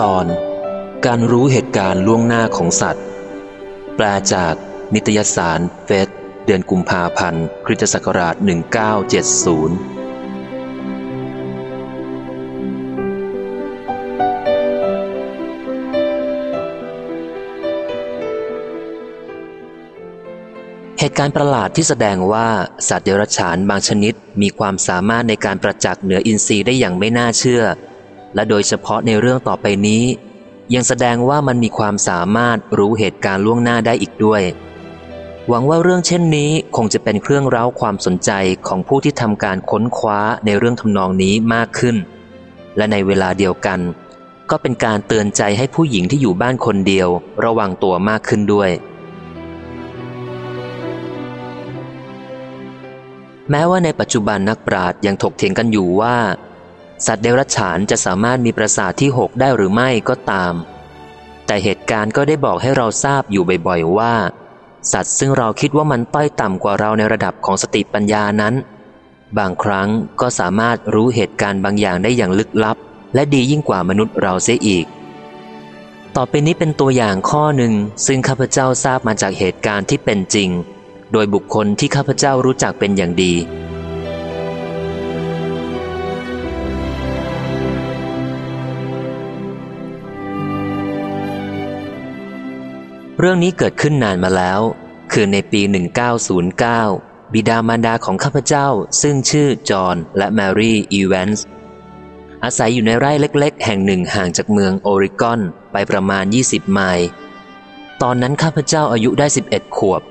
ตอน การรู้เหตุการณ์ล่วงหน้าของสัตว์ แปลจากนิตยสารเฟสเดือนกุมภาพันธ์คริสตศักราช 1970 การประหลาดที่แสดงว่าสัตว์เดรัจฉานบางชนิดมีความสามารถในการประจักษ์เหนืออินทรีย์ได้อย่างไม่น่าเชื่อ และโดยเฉพาะในเรื่องต่อไปนี้ ยังแสดงว่ามันมีความสามารถรู้เหตุการณ์ล่วงหน้าได้อีกด้วย หวังว่าเรื่องเช่นนี้คงจะเป็นเครื่องเร้าความสนใจของผู้ที่ทำการค้นคว้าในเรื่องทำนองนี้มากขึ้น และในเวลาเดียวกัน ก็เป็นการเตือนใจให้ผู้หญิงที่อยู่บ้านคนเดียว ระวังตัวมากขึ้นด้วย แม้ว่าในปัจจุบันนักปราชญ์ยังถกเถียงกันอยู่ว่า สัตว์เดรัจฉานจะสามารถมีประสาทที่หกได้หรือไม่ก็ตาม แต่เหตุการณ์ก็ได้บอกให้เราทราบอยู่บ่อยๆว่า สัตว์ซึ่งเราคิดว่ามันต้อยต่ำกว่าเราในระดับของสติปัญญานั้น บางครั้งก็สามารถรู้เหตุการณ์บางอย่างได้อย่างลึกลับ และดียิ่งกว่ามนุษย์เราเสียอีก ต่อไปนี้เป็นตัวอย่างข้อหนึ่งซึ่งข้าพเจ้าทราบมาจากเหตุการณ์ที่เป็นจริง โดยบุคคลที่ข้าพเจ้ารู้จักเป็นอย่างดี เรื่องนี้เกิดขึ้นนานมาแล้ว คือในปี 1909 บิดามารดาของข้าพเจ้าซึ่งชื่อจอห์นและแมรี่อีแวนส์อาศัยอยู่ในไร่เล็ก ๆ แห่งหนึ่งห่างจากเมืองโอริกอนไปประมาณ 20 ไมล์ ตอนนั้นข้าพเจ้าอายุได้ 11 ขวบ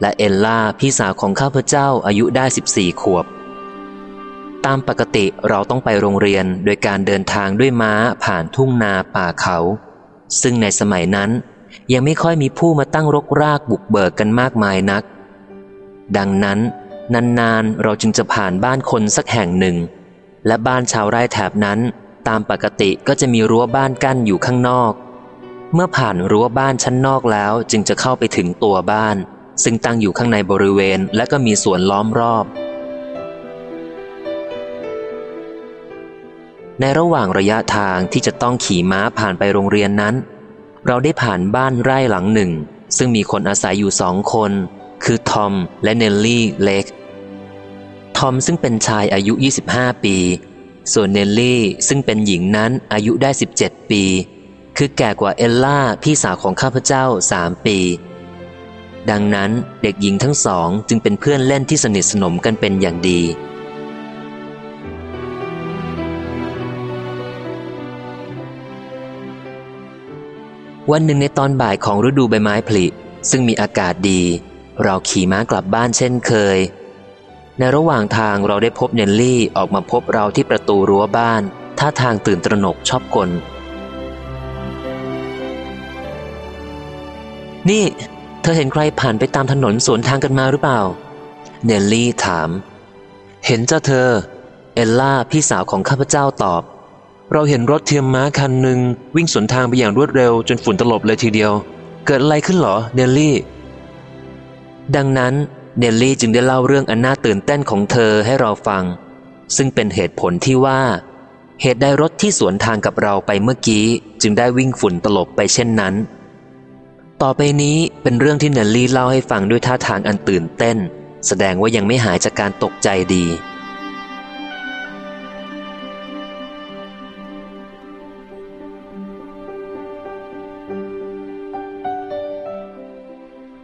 และเอลล่าพี่สาวของข้าพเจ้าอายุได้ 14 ขวบ ตามปกติเราต้องไปโรงเรียนโดยการเดินทางด้วยม้าผ่านทุ่งนาป่าเขา ซึ่งในสมัยนั้นยังไม่ค่อยมีผู้มาตั้งรกรากบุกเบิกกันมากมายนัก ดังนั้น นานๆเราจึงจะผ่านบ้านคนสักแห่งหนึ่ง และบ้านชาวไร่แถบนั้น ตามปกติก็จะมีรั้วบ้านกั้นอยู่ข้างนอก เมื่อผ่านรั้วบ้านชั้นนอกแล้วจึงจะเข้าไปถึงตัวบ้าน ซึ่งตั้งอยู่ข้างในบริเวณและก็มีสวนล้อมรอบ ในระหว่างระยะทางที่จะต้องขี่ม้าผ่านไปโรงเรียนนั้น เราได้ผ่านบ้านไร่หลังหนึ่ง ซึ่งมีคนอาศัยอยู่สองคน คือทอมและเนลลี่เล็กทอมซึ่งเป็นชายอายุ 25 ปี ส่วนเนลลี่ซึ่งเป็นหญิงนั้นอายุได้ 17 ปี คือแก่กว่าเอลล่าพี่สาวของข้าพเจ้าสามปี ดังนั้นเด็กหญิงทั้งสองจึงเป็นเพื่อนเล่นที่สนิทสนมกันเป็นอย่างดี วันหนึ่งในตอนบ่ายของฤดูใบไม้ผลิ ซึ่งมีอากาศดี เราขี่ม้ากลับบ้านเช่นเคย ในระหว่างทางเราได้พบเนลลี่ออกมาพบเราที่ประตูรั้วบ้านท่าทางตื่นตระหนกชอบกล นี่ เธอเห็นใครผ่านไปตามถนนสวนทางกันมาหรือเปล่า เนลลี่ถาม เห็นจ้ะเธอ เอลล่าพี่สาวของข้าพเจ้าตอบ เราเห็นรถเทียมม้าคันหนึ่งวิ่งสวนทางไปอย่างรวดเร็วจนฝุ่นตลบเลยทีเดียว เกิดอะไรขึ้นหรอ เนลลี่ ดังนั้นเนลลี่จึงได้เล่าเรื่องอันน่าตื่นเต้นของเธอให้เราฟัง ซึ่งเป็นเหตุผลที่ว่า เหตุใดรถที่สวนทางกับเราไปเมื่อกี้ จึงได้วิ่งฝุ่นตลบไปเช่นนั้น ต่อไปนี้เป็นเรื่องที่เนลลี่เล่าให้ฟังด้วยท่าทางอันตื่นเต้น แสดงว่ายังไม่หายจากการตกใจดี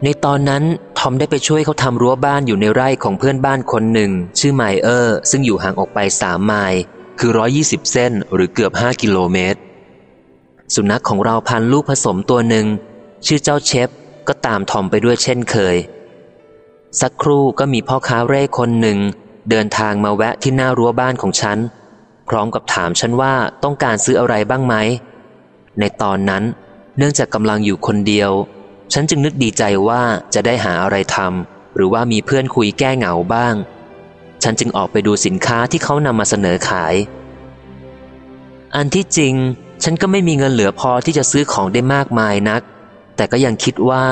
ในตอนนั้นทอมได้ไปช่วยเขาทำรั้วบ้านอยู่ในไร่ของเพื่อนบ้านคนหนึ่ง ชื่อไมเออร์ ซึ่งอยู่ห่างออกไปสามไมล์คือ 120 เส้นหรือเกือบ 5 กิโลเมตร สุนัขของเราพันลูกผสมตัวหนึ่ง ชื่อเจ้าเชฟก็ตามทอมไปด้วยเช่นเคย สักครู่ก็มีพ่อค้าเร่คนหนึ่ง เดินทางมาแวะที่หน้ารั้วบ้านของฉัน พร้อมกับถามฉันว่าต้องการซื้ออะไรบ้างไหม ในตอนนั้น เนื่องจากกำลังอยู่คนเดียว ฉันจึงนึกดีใจว่าจะได้หาอะไรทำหรือว่ามีเพื่อนคุยแก้เหงาบ้าง ฉันจึงออกไปดูสินค้าที่เขานำมาเสนอขาย อันที่จริง ฉันก็ไม่มีเงินเหลือพอที่จะซื้อของได้มากมายนัก แต่ก็ยังคิดว่า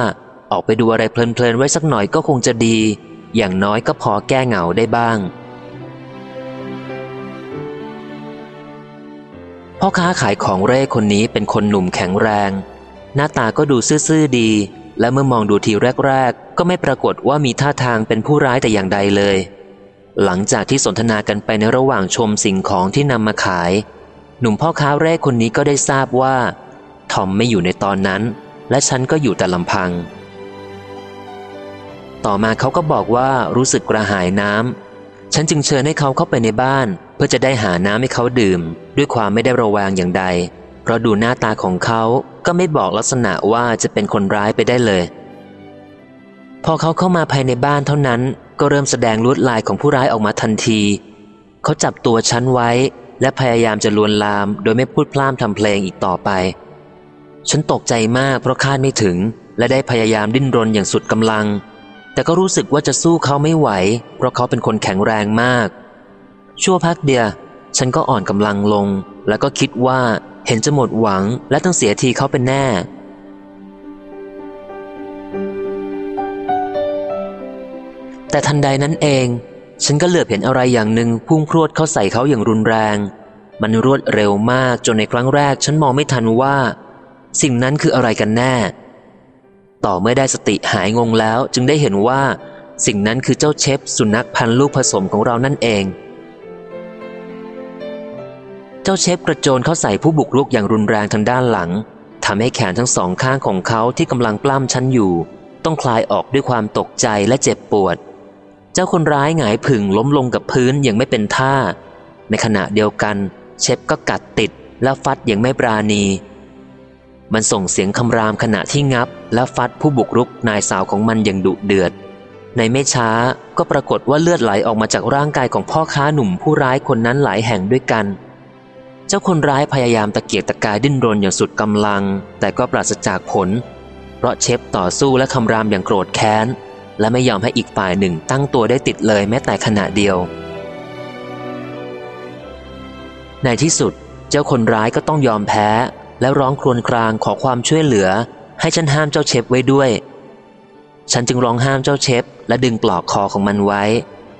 ออกไปดูอะไรเพลินๆไว้สักหน่อยก็คงจะดี อย่างน้อยก็พอแก้เหงาได้บ้าง พ่อค้าขายของเร่คนนี้เป็นคนหนุ่มแข็งแรง หน้าตาก็ดูซื่อๆดี และเมื่อมองดูทีแรก ๆ ก็ไม่ปรากฏว่ามีท่าทางเป็นผู้ร้ายแต่อย่างใดเลย หลังจากที่สนทนากันไปในระหว่างชมสิ่งของที่นำมาขาย หนุ่มพ่อค้าเร่คนนี้ก็ได้ทราบว่าทอมไม่อยู่ในตอนนั้น และฉันก็อยู่แต่ลำพัง ต่อมาเขาก็บอกว่ารู้สึกกระหายน้ำ ฉันจึงเชิญให้เขาเข้าไปในบ้าน เพื่อจะได้หาน้ำให้เขาดื่ม ด้วยความไม่ได้ระแวงอย่างใด เพราะดูหน้าตาของเขาก็ไม่บอกลักษณะว่าจะเป็นคนร้ายไปได้เลย พอเขาเข้ามาภายในบ้านเท่านั้น ก็เริ่มแสดงลวดลายของผู้ร้ายออกมาทันที เขาจับตัวฉันไว้และพยายามจะลวนลามโดยไม่พูดพล่ามทำเพลงอีกต่อไป ฉันตกใจมากเพราะคาดไม่ถึง และได้พยายามดิ้นรนอย่างสุดกำลัง แต่ก็รู้สึกว่าจะสู้เขาไม่ไหว เพราะเขาเป็นคนแข็งแรงมาก ชั่วพักเดียวฉันก็อ่อนกำลังลง แล้วก็คิดว่าเห็นจะหมดหวังและต้องเสียทีเขาเป็นแน่ แต่ทันใดนั้นเอง ฉันก็เหลือบเห็นอะไรอย่างหนึ่งพุ่งพรวดเข้าใส่เขาอย่างรุนแรง มันรวดเร็วมากจนในครั้งแรก ฉันมองไม่ทันว่า สิ่งนั้นคืออะไรกันแน่ ต่อเมื่อได้สติหายงงแล้วจึงได้เห็นว่า สิ่งนั้นคือเจ้าเชฟสุนัขพันลูกผสมของเรานั่นเอง เจ้าเชฟกระโจนเข้าใส่ผู้บุกรุกอย่างรุนแรงทางด้านหลังทำให้แขนทั้งสองข้างของเขาที่กำลังปล้ำฉันอยู่ ต้องคลายออกด้วยความตกใจและเจ็บปวด เจ้าคนร้ายหงายผึ่งล้มลงกับพื้นอย่างไม่เป็นท่า ในขณะเดียวกัน เชฟก็กัดติดและฟัดอย่างไม่ปราณี มันส่งเสียงคำรามขณะที่งับ และฟัดผู้บุกรุกนายสาวของมันอย่างดุเดือด ในไม่ช้าก็ปรากฏว่าเลือดไหลออกมาจากร่างกายของพ่อค้าหนุ่มผู้ร้ายคนนั้นหลายแห่งด้วยกัน เจ้าคนร้ายพยายามตะเกียกตะกายดิ้นรนอย่างสุดกำลัง แต่ก็ปราศจากผล เพราะเชฟต่อสู้และคำรามอย่างโกรธแค้น และไม่ยอมให้อีกฝ่ายหนึ่งตั้งตัวได้ติดเลยแม้แต่ขณะเดียว ในที่สุดเจ้าคนร้ายก็ต้องยอมแพ้ และร้องครวญครางขอความช่วยเหลือ ให้ฉันห้ามเจ้าเชฟไว้ด้วย ฉันจึงร้องห้ามเจ้าเชฟและดึงปลอกคอของมันไว้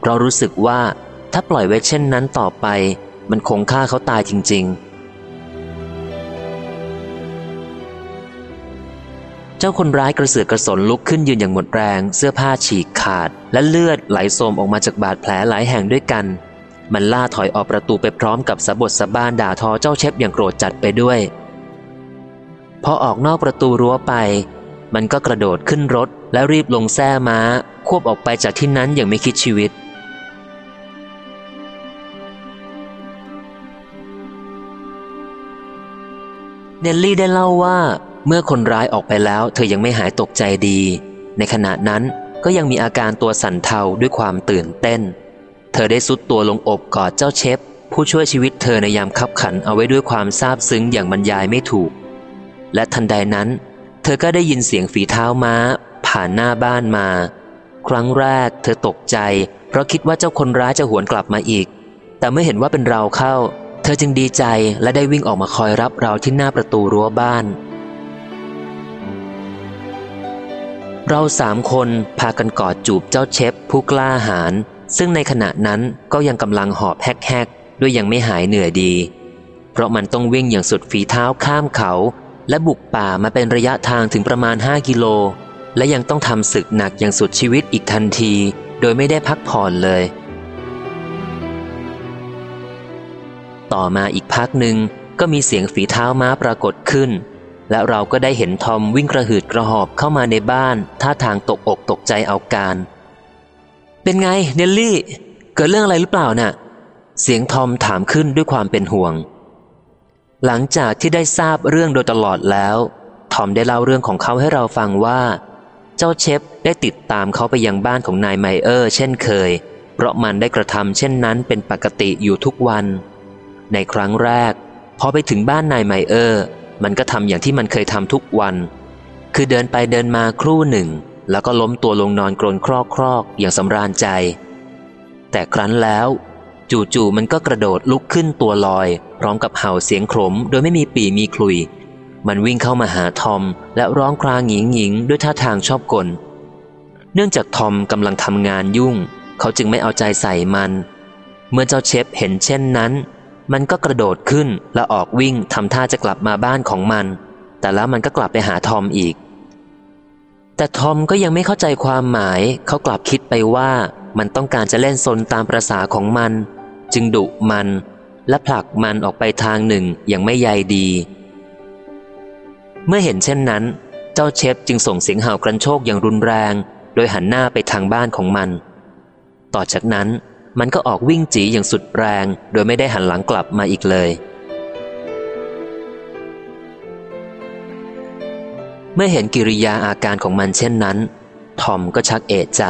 เพราะรู้สึกว่าถ้าปล่อยไว้เช่นนั้นต่อไป มันคงฆ่าเขาตายจริง ๆ เจ้าคนร้ายกระเสือกกระสนลุกขึ้นยืนอย่างหมดแรง เสื้อผ้าฉีกขาด และเลือดไหลโสมออกมาจากบาดแผลหลายแห่งด้วยกัน มันล่าถอยออกประตูไปพร้อมกับสะบดสะบ้านด่าทอเจ้าเชฟอย่างโกรธจัดไปด้วย พอออกนอกประตูรั้วไป มันก็กระโดดขึ้นรถและรีบลงแส้ม้า ควบออกไปจากที่นั้นอย่างไม่คิดชีวิต เนลลี่ได้เล่าว่าเมื่อคนร้ายออกไปแล้ว เธอยังไม่หายตกใจดี ในขณะนั้นก็ยังมีอาการตัวสั่นเทาด้วยความตื่นเต้น เธอได้สุดตัวลงอกกอดเจ้าเชฟผู้ช่วยชีวิตเธอในยามขับขันเอาไว้ด้วยความซาบซึ้งอย่างบรรยายไม่ถูก และทันใดนั้น เธอก็ได้ยินเสียงฝีเท้าม้า ผ่านหน้าบ้านมา ครั้งแรกเธอตกใจ เพราะคิดว่าเจ้าคนร้ายจะหวนกลับมาอีก แต่เมื่อเห็นว่าเป็นเราเข้า เธอจึงดีใจและได้วิ่งออกมาคอยรับเราที่หน้าประตูรั้วบ้าน เราสามคนพากันกอดจูบเจ้าเชฟผู้กล้าหาญซึ่งในขณะนั้นก็ยังกำลังหอบแฮกๆด้วยยังไม่หายเหนื่อยดี เพราะมันต้องวิ่งอย่างสุดฝีเท้าข้ามเขา และบุกป่ามาเป็นระยะทางถึงประมาณ 5 กิโล และยังต้องทำศึกหนักอย่างสุดชีวิตอีกทันที โดยไม่ได้พักผ่อนเลย ต่อมาอีกพักหนึ่งก็มีเสียงฝีเท้าม้าปรากฏขึ้น และเราก็ได้เห็นทอมวิ่งกระหืดกระหอบเข้ามาในบ้าน ท่าทางตกอกตกใจเอาการ เป็นไงเนลลี่ เกิดเรื่องอะไรหรือเปล่านะ่ะ เสียงทอมถามขึ้นด้วยความเป็นห่วง หลังจากที่ได้ทราบเรื่องโดยตลอดแล้วทอมได้เล่าเรื่องของเขาให้เราฟังว่า เจ้าเชฟได้ติดตามเขาไปยังบ้านของนายไมเออร์ เช่นเคย เพราะมันได้กระทำเช่นนั้นเป็นปกติอยู่ทุกวัน ในครั้งแรก พอไปถึงบ้านนายไมเออร์ มันก็ทำอย่างที่มันเคยทำทุกวัน คือเดินไปเดินมาครู่หนึ่ง แล้วก็ล้มตัวลงนอนกรนครอกครอกอย่างสำราญใจ แต่ครั้นแล้ว จู่ๆมันก็กระโดดลุกขึ้นตัวลอย พร้อมกับเห่าเสียงขมโดยไม่มีปีมีคลุย มันวิ่งเข้ามาหาทอม และร้องครางหญิงหญิงด้วยท่าทางชอบกล เนื่องจากทอมกำลังทำงานยุ่ง เขาจึงไม่เอาใจใส่มัน เมื่อเจ้าเชฟเห็นเช่นนั้น มันก็กระโดดขึ้นและออกวิ่งทำท่าจะกลับมาบ้านของมัน แต่แล้วมันก็กลับไปหาทอมอีก แต่ทอมก็ยังไม่เข้าใจความหมาย เขากลับคิดไปว่ามันต้องการจะเล่นซนตามประษาของมัน จึงดุมัน และผลักมันออกไปทางหนึ่งอย่างไม่ใยดี เมื่อเห็นเช่นนั้น เจ้าเชฟจึงส่งเสียงเห่ากระโชกอย่างรุนแรง โดยหันหน้าไปทางบ้านของมัน ต่อจากนั้นมันก็ออกวิ่งจีอย่างสุดแรง โดยไม่ได้หันหลังกลับมาอีกเลย เมื่อเห็นกิริยาอาการของมันเช่นนั้น ทอมก็ชักเอะใจ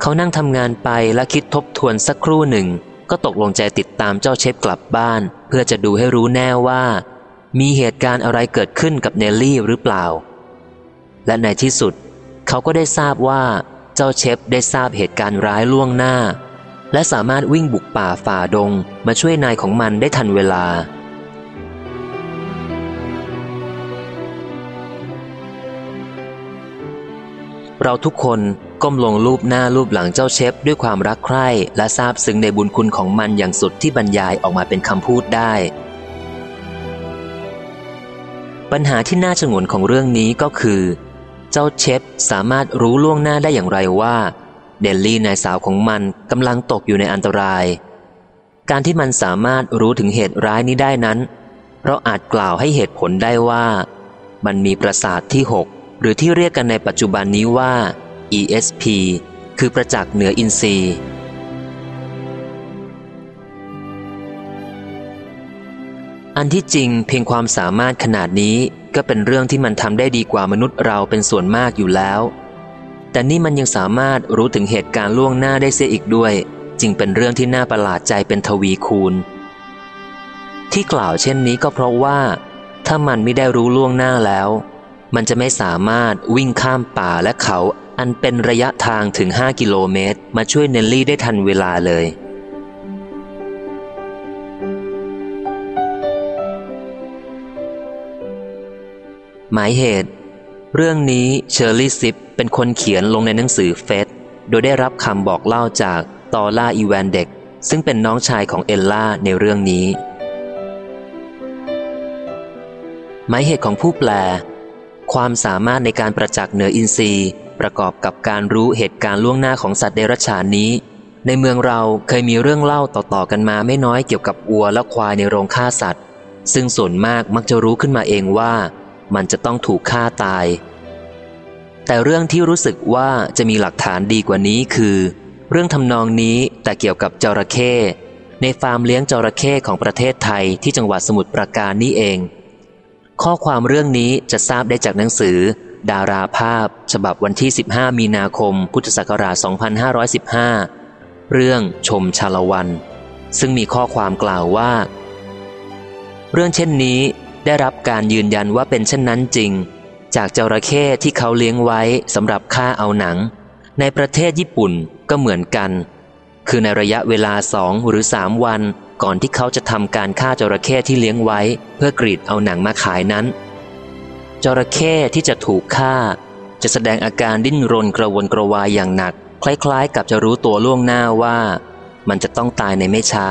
เขานั่งทำงานไปและคิดทบทวนสักครู่หนึ่ง ก็ตกลงใจติดตามเจ้าเชฟกลับบ้าน เพื่อจะดูให้รู้แน่ว่า มีเหตุการณ์อะไรเกิดขึ้นกับเนลลี่หรือเปล่า และในที่สุด เขาก็ได้ทราบว่าเจ้าเชฟได้ทราบเหตุการณ์ร้ายล่วงหน้า และสามารถวิ่งบุกป่าฝ่าดง มาช่วยนายของมันได้ทันเวลาเราทุกคน ก้มลงรูปหน้ารูปหลังเจ้าเชฟด้วยความรักใคร่ และซาบซึ้งในบุญคุณของมันอย่างสุดที่บรรยายออกมาเป็นคำพูดได้ ปัญหาที่น่าชงนของเรื่องนี้ก็คือ เจ้าเชฟสามารถรู้ล่วงหน้าได้อย่างไรว่าเดลลี่นายสาวของมันกำลังตกอยู่ในอันตราย การที่มันสามารถรู้ถึงเหตุร้ายนี้ได้นั้นเราอาจกล่าวให้เหตุผลได้ว่า มันมีประสาทที่หกหรือที่เรียกกันในปัจจุบันนี้ว่า ESP คือประจักษ์เหนืออินทรีย์ อันที่จริงเพียงความสามารถขนาดนี้ก็เป็นเรื่องที่มันทำได้ดีกว่ามนุษย์เราเป็นส่วนมากอยู่แล้ว แต่นี่มันยังสามารถรู้ถึงเหตุการณ์ล่วงหน้าได้เสียอีกด้วย จึงเป็นเรื่องที่น่าประหลาดใจเป็นทวีคูณ ที่กล่าวเช่นนี้ก็เพราะว่า ถ้ามันไม่ได้รู้ล่วงหน้าแล้ว มันจะไม่สามารถวิ่งข้ามป่าและเขา อันเป็นระยะทางถึง 5 กิโลเมตร มาช่วยเนลลี่ได้ทันเวลาเลย หมายเหตุ เรื่องนี้เชอร์รี่ซิปเป็นคนเขียนลงในหนังสือ Fate โดยได้รับคำบอกเล่าจากตอล่าอีแวนเด็ก ซึ่งเป็นน้องชายของเอลล่าในเรื่องนี้ หมายเหตุของผู้แปล ความสามารถในการประจักษ์เหนืออินทรีย์ ประกอบกับการรู้เหตุการณ์ล่วงหน้าของสัตว์เดรัจฉานนี้ ในเมืองเราเคยมีเรื่องเล่าต่อๆกันมาไม่น้อยเกี่ยวกับวัวและควายในโรงฆ่าสัตว์ ซึ่งส่วนมากมักจะรู้ขึ้นมาเองว่ามันจะต้องถูกฆ่าตาย แต่เรื่องที่รู้สึกว่าจะมีหลักฐานดีกว่านี้คือ เรื่องทำนองนี้แต่เกี่ยวกับจระเข้ในฟาร์มเลี้ยงจระเข้ของประเทศไทยที่จังหวัดสมุทรปราการนี่เอง ข้อความเรื่องนี้จะทราบได้จากหนังสือ ดาราภาพ ฉบับวันที่ 15 มีนาคม พุทธศักราช 2515 เรื่องชมชาละวัน ซึ่งมีข้อความกล่าวว่า เรื่องเช่นนี้ได้รับการยืนยันว่าเป็นเช่นนั้นจริง จากจระเข้ที่เขาเลี้ยงไว้สำหรับฆ่าเอาหนัง ในประเทศญี่ปุ่นก็เหมือนกัน คือในระยะเวลาสองหรือสามวันก่อนที่เขาจะทำการฆ่าจระเข้ที่เลี้ยงไว้ เพื่อกรีดเอาหนังมาขายนั้น จระเข้ที่จะถูกฆ่า จะแสดงอาการดิ้นรนกระวนกระวายอย่างหนัก คล้ายๆ กับจะรู้ตัวล่วงหน้าว่า มันจะต้องตายในไม่ช้า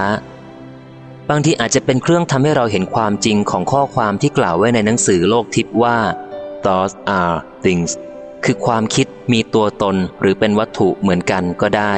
บางทีอาจจะเป็นเครื่องทำให้เราเห็นความจริงของข้อความที่กล่าวไว้ในหนังสือโลกทิพย์ว่า thoughts are things คือความคิดมีตัวตนหรือเป็นวัตถุเหมือนกันก็ได้